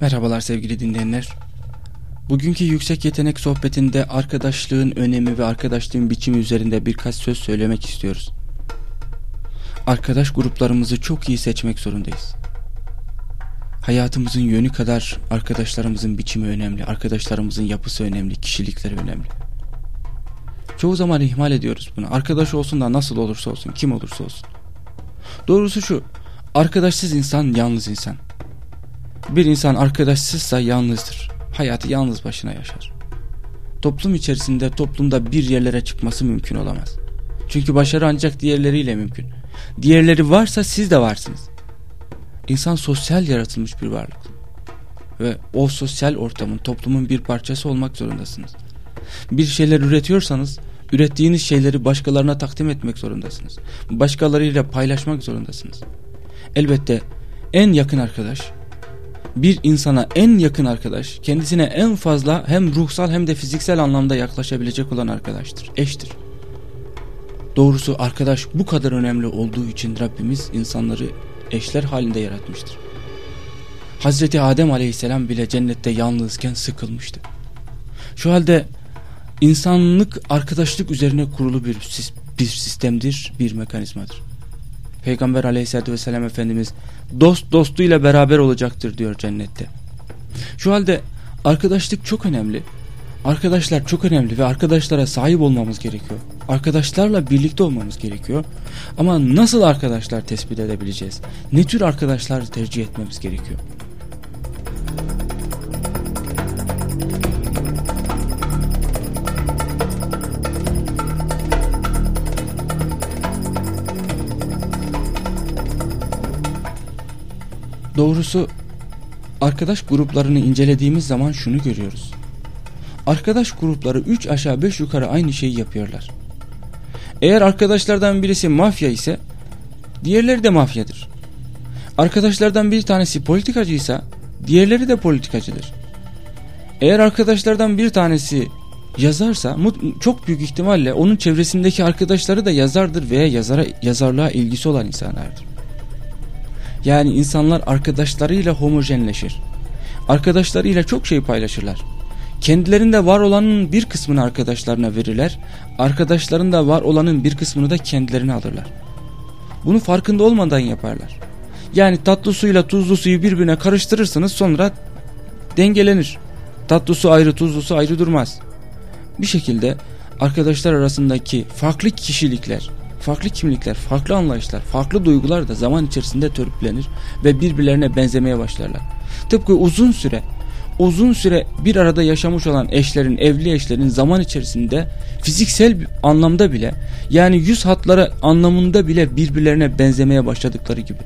Merhabalar sevgili dinleyenler. Bugünkü yüksek yetenek sohbetinde arkadaşlığın önemi ve arkadaşlığın biçimi üzerinde birkaç söz söylemek istiyoruz. Arkadaş gruplarımızı çok iyi seçmek zorundayız. Hayatımızın yönü kadar arkadaşlarımızın biçimi önemli, arkadaşlarımızın yapısı önemli, kişilikleri önemli. Çoğu zaman ihmal ediyoruz bunu. Arkadaş olsun da nasıl olursa olsun, kim olursa olsun. Doğrusu şu, arkadaşsız insan yalnız insan. Bir insan arkadaşsızsa yalnızdır. Hayatı yalnız başına yaşar. Toplum içerisinde toplumda bir yerlere çıkması mümkün olamaz. Çünkü başarı ancak diğerleriyle mümkün. Diğerleri varsa siz de varsınız. İnsan sosyal yaratılmış bir varlık. Ve o sosyal ortamın, toplumun bir parçası olmak zorundasınız. Bir şeyler üretiyorsanız, ürettiğiniz şeyleri başkalarına takdim etmek zorundasınız. Başkalarıyla paylaşmak zorundasınız. Elbette en yakın arkadaş, bir insana en yakın arkadaş, kendisine en fazla hem ruhsal hem de fiziksel anlamda yaklaşabilecek olan arkadaştır, eştir. Doğrusu arkadaş bu kadar önemli olduğu için Rabbimiz insanları eşler halinde yaratmıştır. Hazreti Adem aleyhisselam bile cennette yalnızken sıkılmıştı. Şu halde insanlık arkadaşlık üzerine kurulu bir, bir sistemdir, bir mekanizmadır. Peygamber aleyhissalatü vesselam Efendimiz dost dostuyla beraber olacaktır diyor cennette. Şu halde arkadaşlık çok önemli. Arkadaşlar çok önemli ve arkadaşlara sahip olmamız gerekiyor. Arkadaşlarla birlikte olmamız gerekiyor. Ama nasıl arkadaşlar tespit edebileceğiz? Ne tür arkadaşlar tercih etmemiz gerekiyor? Doğrusu arkadaş gruplarını incelediğimiz zaman şunu görüyoruz. Arkadaş grupları 3 aşağı 5 yukarı aynı şeyi yapıyorlar. Eğer arkadaşlardan birisi mafya ise diğerleri de mafyadır. Arkadaşlardan bir tanesi politikacıysa diğerleri de politikacıdır. Eğer arkadaşlardan bir tanesi yazarsa çok büyük ihtimalle onun çevresindeki arkadaşları da yazardır veya yazara, yazarlığa ilgisi olan insanlardır. Yani insanlar arkadaşlarıyla homojenleşir. Arkadaşlarıyla çok şey paylaşırlar. Kendilerinde var olanın bir kısmını arkadaşlarına verirler. Arkadaşlarında var olanın bir kısmını da kendilerine alırlar. Bunu farkında olmadan yaparlar. Yani tatlı suyla tuzlu suyu birbirine karıştırırsınız sonra dengelenir. Tatlı su ayrı tuzlu su ayrı durmaz. Bir şekilde arkadaşlar arasındaki farklı kişilikler, farklı kimlikler, farklı anlayışlar, farklı duygular da zaman içerisinde törpülenir ve birbirlerine benzemeye başlarlar. Tıpkı uzun süre uzun süre bir arada yaşamış olan eşlerin, evli eşlerin zaman içerisinde fiziksel anlamda bile yani yüz hatları anlamında bile birbirlerine benzemeye başladıkları gibi.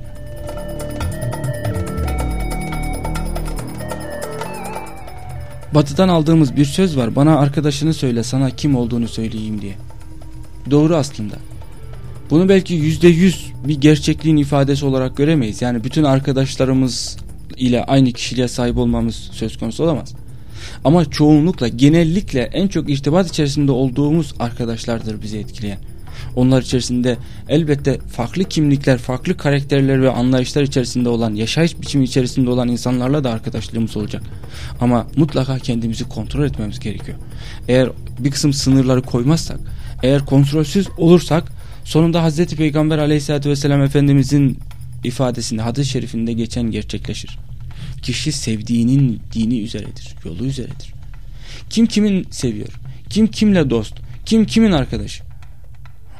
Batı'dan aldığımız bir söz var. Bana arkadaşını söyle sana kim olduğunu söyleyeyim diye. Doğru aslında. Bunu belki yüzde yüz bir gerçekliğin ifadesi olarak göremeyiz. Yani bütün arkadaşlarımız ile aynı kişiliğe sahip olmamız söz konusu olamaz. Ama çoğunlukla genellikle en çok irtibat içerisinde olduğumuz arkadaşlardır bizi etkileyen. Onlar içerisinde elbette farklı kimlikler, farklı karakterler ve anlayışlar içerisinde olan, yaşayış biçimi içerisinde olan insanlarla da arkadaşlığımız olacak. Ama mutlaka kendimizi kontrol etmemiz gerekiyor. Eğer bir kısım sınırları koymazsak, eğer kontrolsüz olursak sonunda Hazreti Peygamber aleyhissalatü vesselam Efendimizin ifadesinde hadis-i şerifinde geçen gerçekleşir. Kişi sevdiğinin dini üzeredir, yolu üzeredir. Kim kimin seviyor, kim kimle dost, kim kimin arkadaşı.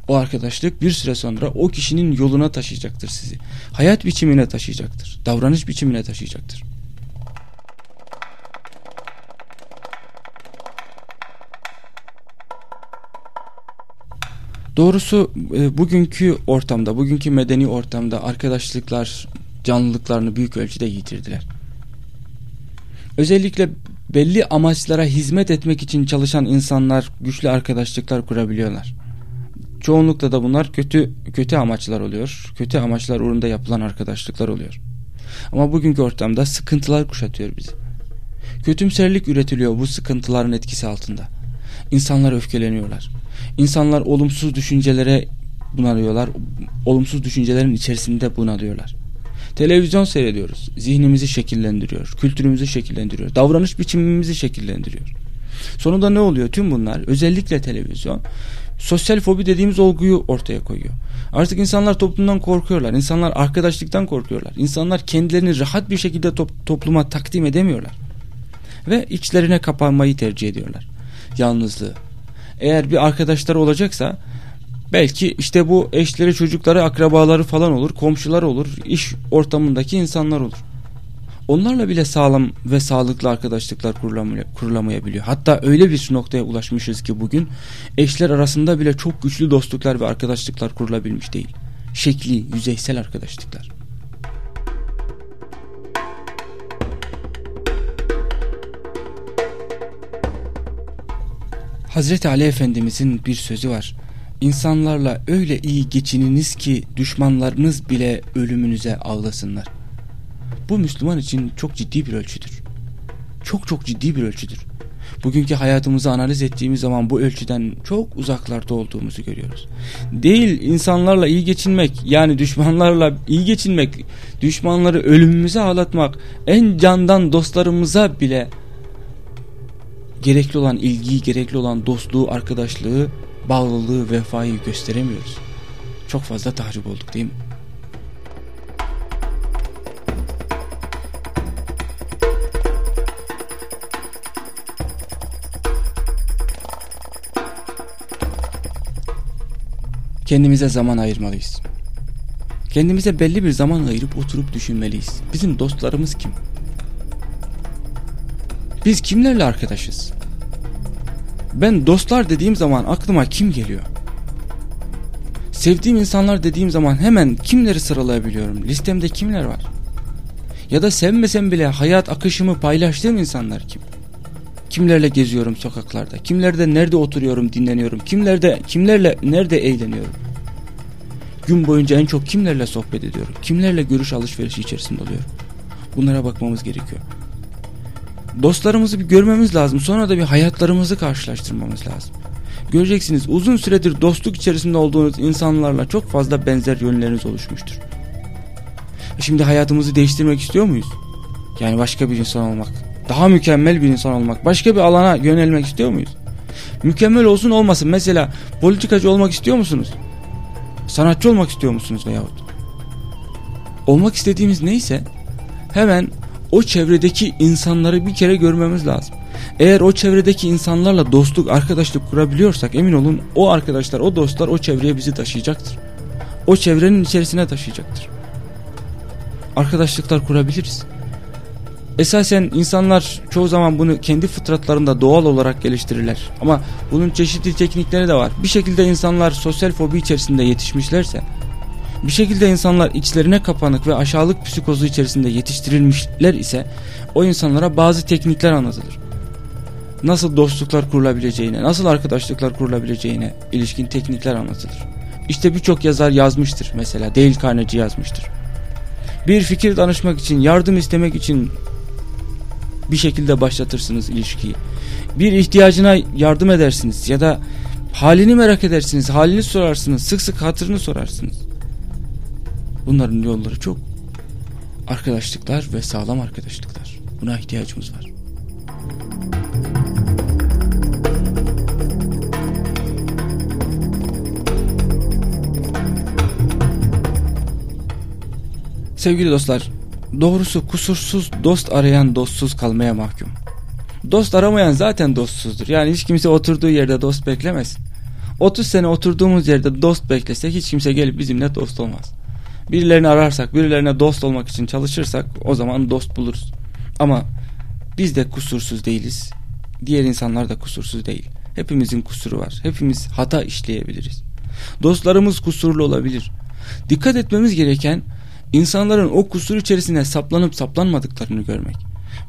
O arkadaşlık bir süre sonra o kişinin yoluna taşıyacaktır sizi. Hayat biçimine taşıyacaktır, davranış biçimine taşıyacaktır. Doğrusu e, bugünkü ortamda, bugünkü medeni ortamda arkadaşlıklar canlılıklarını büyük ölçüde yitirdiler. Özellikle belli amaçlara hizmet etmek için çalışan insanlar güçlü arkadaşlıklar kurabiliyorlar. Çoğunlukla da bunlar kötü kötü amaçlar oluyor. Kötü amaçlar uğrunda yapılan arkadaşlıklar oluyor. Ama bugünkü ortamda sıkıntılar kuşatıyor bizi. Kötümserlik üretiliyor bu sıkıntıların etkisi altında. İnsanlar öfkeleniyorlar. İnsanlar olumsuz düşüncelere bunalıyorlar. Olumsuz düşüncelerin içerisinde bunalıyorlar. Televizyon seyrediyoruz. Zihnimizi şekillendiriyor. Kültürümüzü şekillendiriyor. Davranış biçimimizi şekillendiriyor. Sonunda ne oluyor? Tüm bunlar özellikle televizyon sosyal fobi dediğimiz olguyu ortaya koyuyor. Artık insanlar toplumdan korkuyorlar. İnsanlar arkadaşlıktan korkuyorlar. İnsanlar kendilerini rahat bir şekilde top topluma takdim edemiyorlar. Ve içlerine kapanmayı tercih ediyorlar. Yalnızlığı. Eğer bir arkadaşları olacaksa belki işte bu eşleri, çocukları, akrabaları falan olur, komşular olur, iş ortamındaki insanlar olur. Onlarla bile sağlam ve sağlıklı arkadaşlıklar kurulamayabiliyor. Hatta öyle bir noktaya ulaşmışız ki bugün eşler arasında bile çok güçlü dostluklar ve arkadaşlıklar kurulabilmiş değil. Şekli, yüzeysel arkadaşlıklar. Hazreti Ali Efendimizin bir sözü var. İnsanlarla öyle iyi geçininiz ki düşmanlarınız bile ölümünüze ağlasınlar. Bu Müslüman için çok ciddi bir ölçüdür. Çok çok ciddi bir ölçüdür. Bugünkü hayatımızı analiz ettiğimiz zaman bu ölçüden çok uzaklarda olduğumuzu görüyoruz. Değil insanlarla iyi geçinmek yani düşmanlarla iyi geçinmek, düşmanları ölümümüze ağlatmak, en candan dostlarımıza bile gerekli olan ilgiyi, gerekli olan dostluğu, arkadaşlığı, bağlılığı, vefayı gösteremiyoruz. Çok fazla tahrip olduk değil mi? Kendimize zaman ayırmalıyız. Kendimize belli bir zaman ayırıp oturup düşünmeliyiz. Bizim dostlarımız kim? Biz kimlerle arkadaşız? Ben dostlar dediğim zaman aklıma kim geliyor? Sevdiğim insanlar dediğim zaman hemen kimleri sıralayabiliyorum? Listemde kimler var? Ya da sevmesem bile hayat akışımı paylaştığım insanlar kim? Kimlerle geziyorum sokaklarda? Kimlerde nerede oturuyorum, dinleniyorum? Kimlerde kimlerle nerede eğleniyorum? Gün boyunca en çok kimlerle sohbet ediyorum? Kimlerle görüş alışverişi içerisinde oluyorum? Bunlara bakmamız gerekiyor. Dostlarımızı bir görmemiz lazım. Sonra da bir hayatlarımızı karşılaştırmamız lazım. Göreceksiniz uzun süredir dostluk içerisinde olduğunuz insanlarla çok fazla benzer yönleriniz oluşmuştur. Şimdi hayatımızı değiştirmek istiyor muyuz? Yani başka bir insan olmak, daha mükemmel bir insan olmak, başka bir alana yönelmek istiyor muyuz? Mükemmel olsun olmasın. Mesela politikacı olmak istiyor musunuz? Sanatçı olmak istiyor musunuz veyahut? Olmak istediğimiz neyse hemen o çevredeki insanları bir kere görmemiz lazım. Eğer o çevredeki insanlarla dostluk, arkadaşlık kurabiliyorsak emin olun o arkadaşlar, o dostlar o çevreye bizi taşıyacaktır. O çevrenin içerisine taşıyacaktır. Arkadaşlıklar kurabiliriz. Esasen insanlar çoğu zaman bunu kendi fıtratlarında doğal olarak geliştirirler. Ama bunun çeşitli teknikleri de var. Bir şekilde insanlar sosyal fobi içerisinde yetişmişlerse, bir şekilde insanlar içlerine kapanık ve aşağılık psikozu içerisinde yetiştirilmişler ise o insanlara bazı teknikler anlatılır. Nasıl dostluklar kurulabileceğine, nasıl arkadaşlıklar kurulabileceğine ilişkin teknikler anlatılır. İşte birçok yazar yazmıştır mesela Dale Carnegie yazmıştır. Bir fikir danışmak için, yardım istemek için bir şekilde başlatırsınız ilişkiyi. Bir ihtiyacına yardım edersiniz ya da halini merak edersiniz, halini sorarsınız, sık sık hatırını sorarsınız. Bunların yolları çok. Arkadaşlıklar ve sağlam arkadaşlıklar. Buna ihtiyacımız var. Sevgili dostlar, Doğrusu kusursuz dost arayan dostsuz kalmaya mahkum. Dost aramayan zaten dostsuzdur. Yani hiç kimse oturduğu yerde dost beklemez. 30 sene oturduğumuz yerde dost beklesek hiç kimse gelip bizimle dost olmaz. Birilerini ararsak, birilerine dost olmak için çalışırsak o zaman dost buluruz. Ama biz de kusursuz değiliz. Diğer insanlar da kusursuz değil. Hepimizin kusuru var. Hepimiz hata işleyebiliriz. Dostlarımız kusurlu olabilir. Dikkat etmemiz gereken insanların o kusur içerisinde saplanıp saplanmadıklarını görmek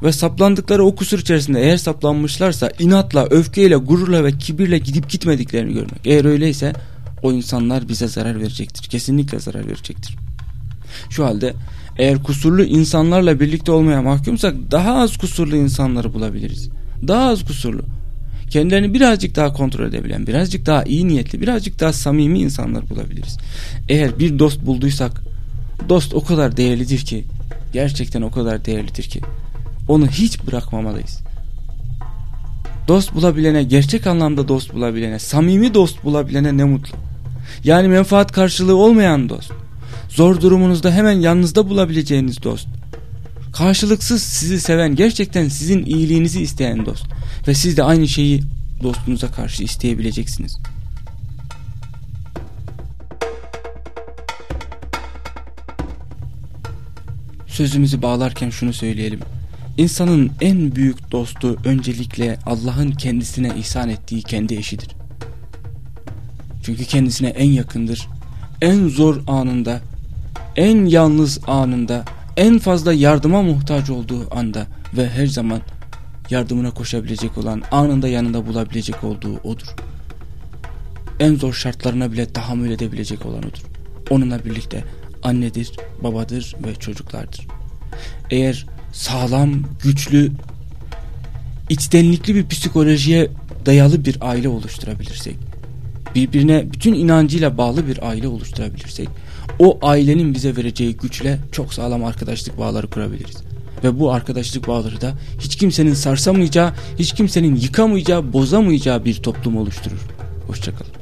ve saplandıkları o kusur içerisinde eğer saplanmışlarsa inatla, öfkeyle, gururla ve kibirle gidip gitmediklerini görmek. Eğer öyleyse o insanlar bize zarar verecektir. Kesinlikle zarar verecektir. Şu halde eğer kusurlu insanlarla birlikte olmaya mahkumsak daha az kusurlu insanları bulabiliriz. Daha az kusurlu. Kendilerini birazcık daha kontrol edebilen, birazcık daha iyi niyetli, birazcık daha samimi insanlar bulabiliriz. Eğer bir dost bulduysak Dost o kadar değerlidir ki gerçekten o kadar değerlidir ki onu hiç bırakmamalıyız. Dost bulabilene, gerçek anlamda dost bulabilene, samimi dost bulabilene ne mutlu. Yani menfaat karşılığı olmayan dost. Zor durumunuzda hemen yanınızda bulabileceğiniz dost. Karşılıksız sizi seven, gerçekten sizin iyiliğinizi isteyen dost. Ve siz de aynı şeyi dostunuza karşı isteyebileceksiniz. Sözümüzü bağlarken şunu söyleyelim. İnsanın en büyük dostu öncelikle Allah'ın kendisine ihsan ettiği kendi eşidir. Çünkü kendisine en yakındır. En zor anında, en yalnız anında, en fazla yardıma muhtaç olduğu anda ve her zaman yardımına koşabilecek olan, anında yanında bulabilecek olduğu odur. En zor şartlarına bile tahammül edebilecek olan odur. Onunla birlikte annedir, babadır ve çocuklardır. Eğer sağlam, güçlü, içtenlikli bir psikolojiye dayalı bir aile oluşturabilirsek, birbirine bütün inancıyla bağlı bir aile oluşturabilirsek, o ailenin bize vereceği güçle çok sağlam arkadaşlık bağları kurabiliriz. Ve bu arkadaşlık bağları da hiç kimsenin sarsamayacağı, hiç kimsenin yıkamayacağı, bozamayacağı bir toplum oluşturur. Hoşçakalın.